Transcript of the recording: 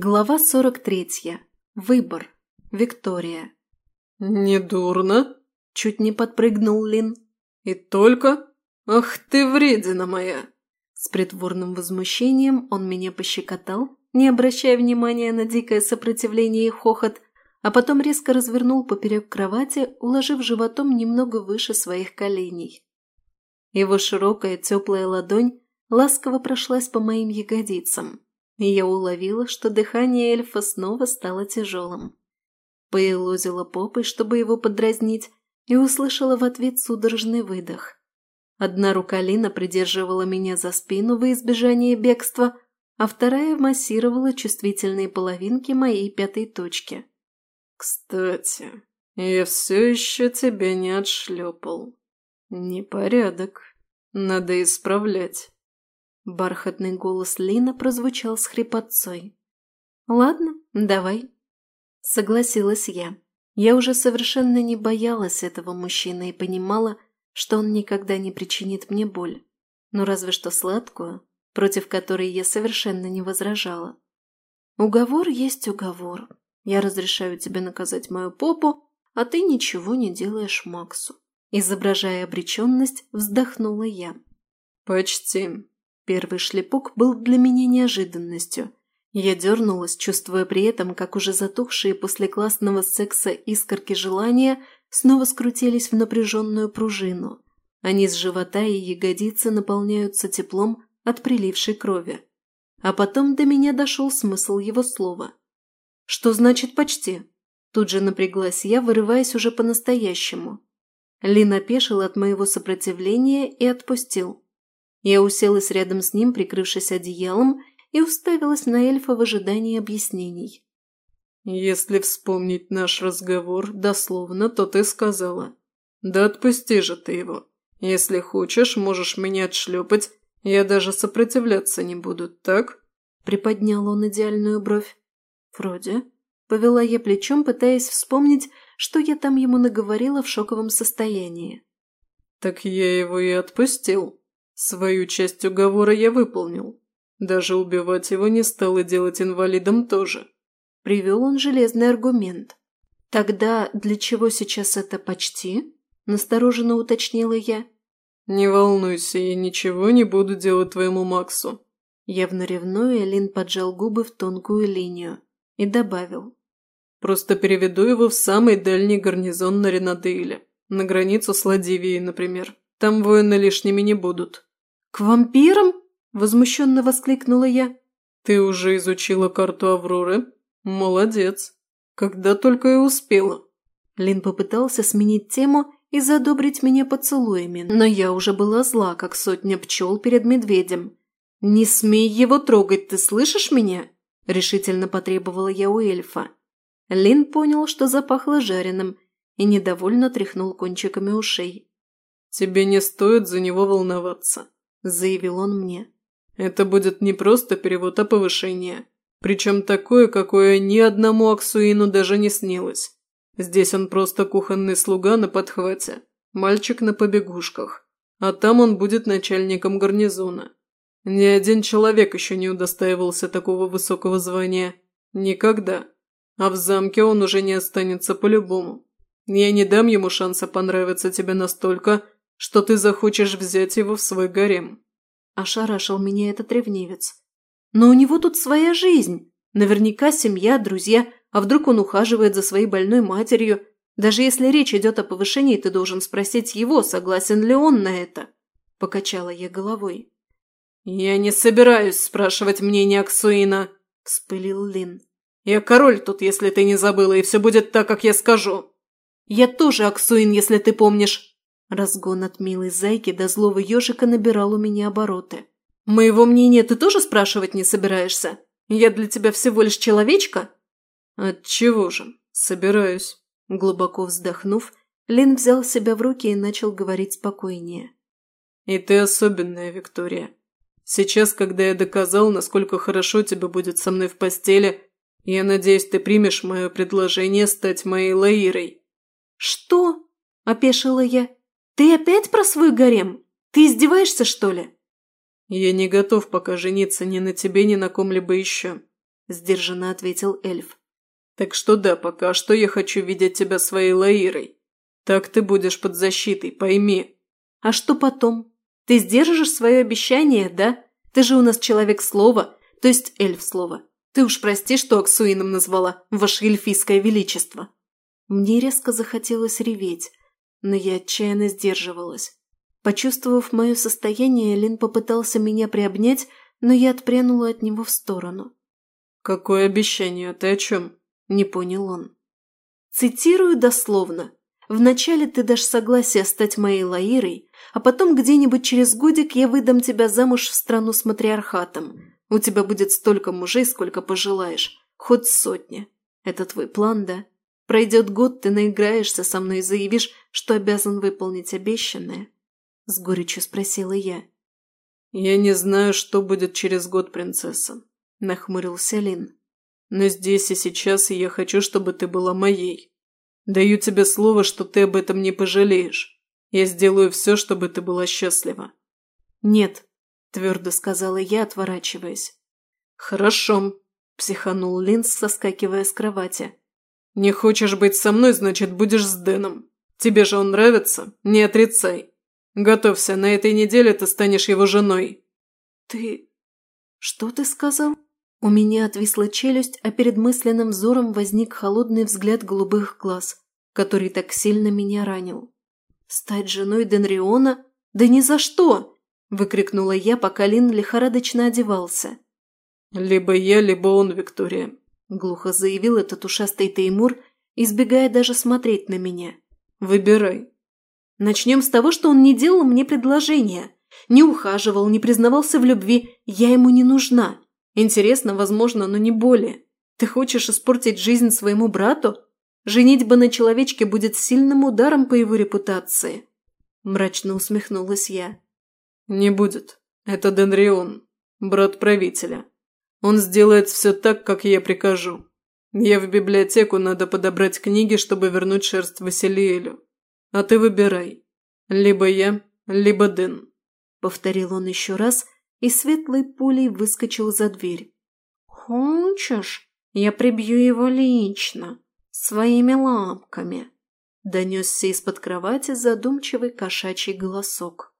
Глава 43. Выбор. Виктория. «Недурно», – чуть не подпрыгнул Лин. «И только? Ах ты вредина моя!» С притворным возмущением он меня пощекотал, не обращая внимания на дикое сопротивление и хохот, а потом резко развернул поперек кровати, уложив животом немного выше своих коленей. Его широкая теплая ладонь ласково прошлась по моим ягодицам я уловила, что дыхание эльфа снова стало тяжелым. Поелозила попой, чтобы его подразнить, и услышала в ответ судорожный выдох. Одна рука Лина придерживала меня за спину во избежание бегства, а вторая массировала чувствительные половинки моей пятой точки. «Кстати, я все еще тебя не отшлепал. Непорядок. Надо исправлять». Бархатный голос Лина прозвучал с хрипотцой. «Ладно, давай», — согласилась я. Я уже совершенно не боялась этого мужчины и понимала, что он никогда не причинит мне боль. Ну разве что сладкую, против которой я совершенно не возражала. Уговор есть уговор. Я разрешаю тебе наказать мою попу, а ты ничего не делаешь Максу. Изображая обреченность, вздохнула я. «Почти», Первый шлепок был для меня неожиданностью. Я дернулась, чувствуя при этом, как уже затухшие после классного секса искорки желания снова скрутились в напряженную пружину. Они с живота и ягодицы наполняются теплом от прилившей крови. А потом до меня дошел смысл его слова. «Что значит почти?» Тут же напряглась я, вырываясь уже по-настоящему. Лин опешил от моего сопротивления и отпустил. Я уселась рядом с ним, прикрывшись одеялом, и уставилась на эльфа в ожидании объяснений. «Если вспомнить наш разговор дословно, то ты сказала. Да отпусти же ты его. Если хочешь, можешь меня отшлепать, я даже сопротивляться не буду, так?» Приподнял он идеальную бровь. «Вроде». Повела я плечом, пытаясь вспомнить, что я там ему наговорила в шоковом состоянии. «Так я его и отпустил», Свою часть уговора я выполнил. Даже убивать его не стал и делать инвалидом тоже. Привел он железный аргумент. Тогда для чего сейчас это почти? Настороженно уточнила я. Не волнуйся, я ничего не буду делать твоему Максу. Явно ревнуя, Лин поджал губы в тонкую линию и добавил. Просто переведу его в самый дальний гарнизон на Ренадейле. На границу с Ладивией, например. Там воины лишними не будут. «К вампирам?» – возмущенно воскликнула я. «Ты уже изучила карту Авроры? Молодец. Когда только и успела». Лин попытался сменить тему и задобрить меня поцелуями, но я уже была зла, как сотня пчел перед медведем. «Не смей его трогать, ты слышишь меня?» – решительно потребовала я у эльфа. Лин понял, что запахло жареным, и недовольно тряхнул кончиками ушей. «Тебе не стоит за него волноваться. – заявил он мне. «Это будет не просто перевод, а повышение. Причем такое, какое ни одному Аксуину даже не снилось. Здесь он просто кухонный слуга на подхвате, мальчик на побегушках. А там он будет начальником гарнизона. Ни один человек еще не удостаивался такого высокого звания. Никогда. А в замке он уже не останется по-любому. Я не дам ему шанса понравиться тебе настолько, что ты захочешь взять его в свой гарем». Ошарашил меня этот ревнивец. «Но у него тут своя жизнь. Наверняка семья, друзья. А вдруг он ухаживает за своей больной матерью? Даже если речь идет о повышении, ты должен спросить его, согласен ли он на это». Покачала я головой. «Я не собираюсь спрашивать мнение Аксуина», – вспылил Лин. «Я король тут, если ты не забыла, и все будет так, как я скажу». «Я тоже Аксуин, если ты помнишь», Разгон от милой зайки до злого ежика набирал у меня обороты. «Моего мнения ты тоже спрашивать не собираешься? Я для тебя всего лишь человечка?» «Отчего же? Собираюсь». Глубоко вздохнув, Лин взял себя в руки и начал говорить спокойнее. «И ты особенная, Виктория. Сейчас, когда я доказал, насколько хорошо тебе будет со мной в постели, я надеюсь, ты примешь мое предложение стать моей Лаирой». «Что?» – опешила я. «Ты опять про свой гарем? Ты издеваешься, что ли?» «Я не готов пока жениться ни на тебе, ни на ком-либо еще. – сдержанно ответил эльф. «Так что да, пока что я хочу видеть тебя своей Лаирой. Так ты будешь под защитой, пойми». «А что потом? Ты сдержишь свое обещание, да? Ты же у нас человек слова, то есть эльф слова. Ты уж прости, что Аксуином назвала, ваше эльфийское величество». Мне резко захотелось реветь, но я отчаянно сдерживалась. Почувствовав мое состояние, Лин попытался меня приобнять, но я отпрянула от него в сторону. «Какое обещание? Ты о чем?» – не понял он. Цитирую дословно. «Вначале ты дашь согласие стать моей Лаирой, а потом где-нибудь через годик я выдам тебя замуж в страну с матриархатом. У тебя будет столько мужей, сколько пожелаешь, хоть сотня. Это твой план, да? Пройдет год, ты наиграешься со мной и заявишь, что обязан выполнить обещанное?» С горечью спросила я. «Я не знаю, что будет через год, принцесса», – нахмурился Лин. «Но здесь и сейчас я хочу, чтобы ты была моей. Даю тебе слово, что ты об этом не пожалеешь. Я сделаю все, чтобы ты была счастлива». «Нет», – твердо сказала я, отворачиваясь. «Хорошо», – психанул Линс, соскакивая с кровати. «Не хочешь быть со мной, значит, будешь с Дэном. Тебе же он нравится? Не отрицай. Готовься, на этой неделе ты станешь его женой». «Ты... что ты сказал?» У меня отвисла челюсть, а перед мысленным взором возник холодный взгляд голубых глаз, который так сильно меня ранил. «Стать женой Денриона? Да ни за что!» – выкрикнула я, пока Лин лихорадочно одевался. «Либо я, либо он, Виктория», – глухо заявил этот ушастый Теймур, избегая даже смотреть на меня. «Выбирай». «Начнем с того, что он не делал мне предложения. Не ухаживал, не признавался в любви. Я ему не нужна. Интересно, возможно, но не более. Ты хочешь испортить жизнь своему брату? Женитьба на человечке будет сильным ударом по его репутации». Мрачно усмехнулась я. «Не будет. Это Денрион, брат правителя. Он сделает все так, как я прикажу. Я в библиотеку надо подобрать книги, чтобы вернуть шерсть Василиэлю. А ты выбирай. Либо я, либо Дэн», – повторил он еще раз и светлой пулей выскочил за дверь. «Хочешь, я прибью его лично, своими лапками?» – донесся из-под кровати задумчивый кошачий голосок.